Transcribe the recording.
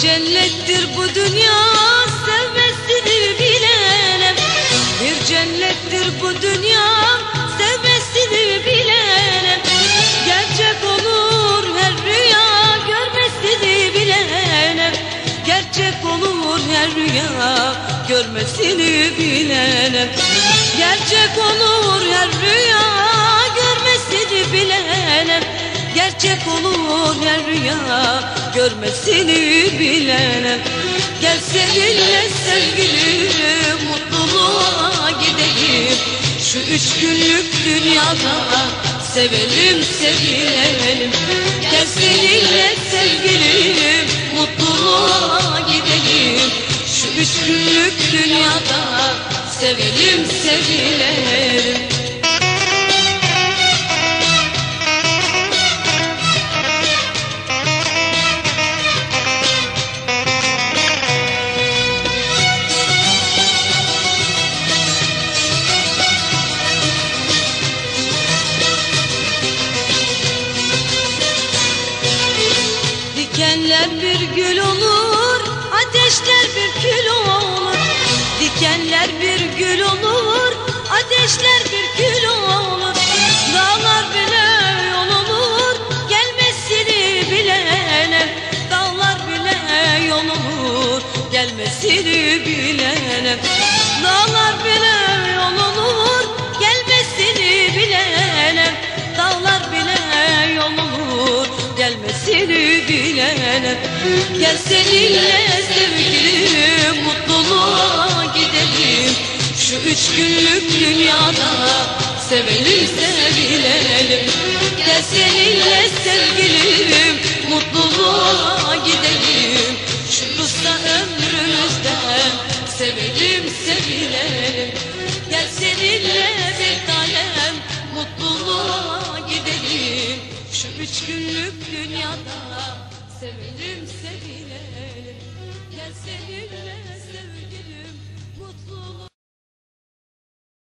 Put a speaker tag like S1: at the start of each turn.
S1: cennettir bu dünya sevmesini bilenem Bir cennettir bu dünya sevmesini bilenem Gerçek olur her rüya görmesini bilenem Gerçek olur her rüya görmesini bilenem Gerçek olur her rüya Gerçek olur her rüya. Görmesini bilenem Gel seninle sevgilim mutluluğa gidelim Şu üç günlük dünyada sevelim sevilelim Gel seninle sevgilim mutluluğa gidelim Şu üç günlük dünyada sevelim sevilelim Dikenler bir gül olur, ateşler bir kül olur. Dikenler bir gül olur, ateşler bir kül olur. Dağlar bile yol olur, gelmesini bilene. Dağlar bile yol olur, gelmesini bilene. Dağlar bile Gel seninle sevgilim mutluluğa gidelim. Şu üç günlük dünyada sevelim sevilelim. Gel seninle sevgilim mutluluğa gidelim. Şu kısa ömrümüzde sevelim sevilelim. Gel seninle bir tanem mutluluğa gidelim. Şu üç günlük dünyada sevelim sevilelim Gel seninle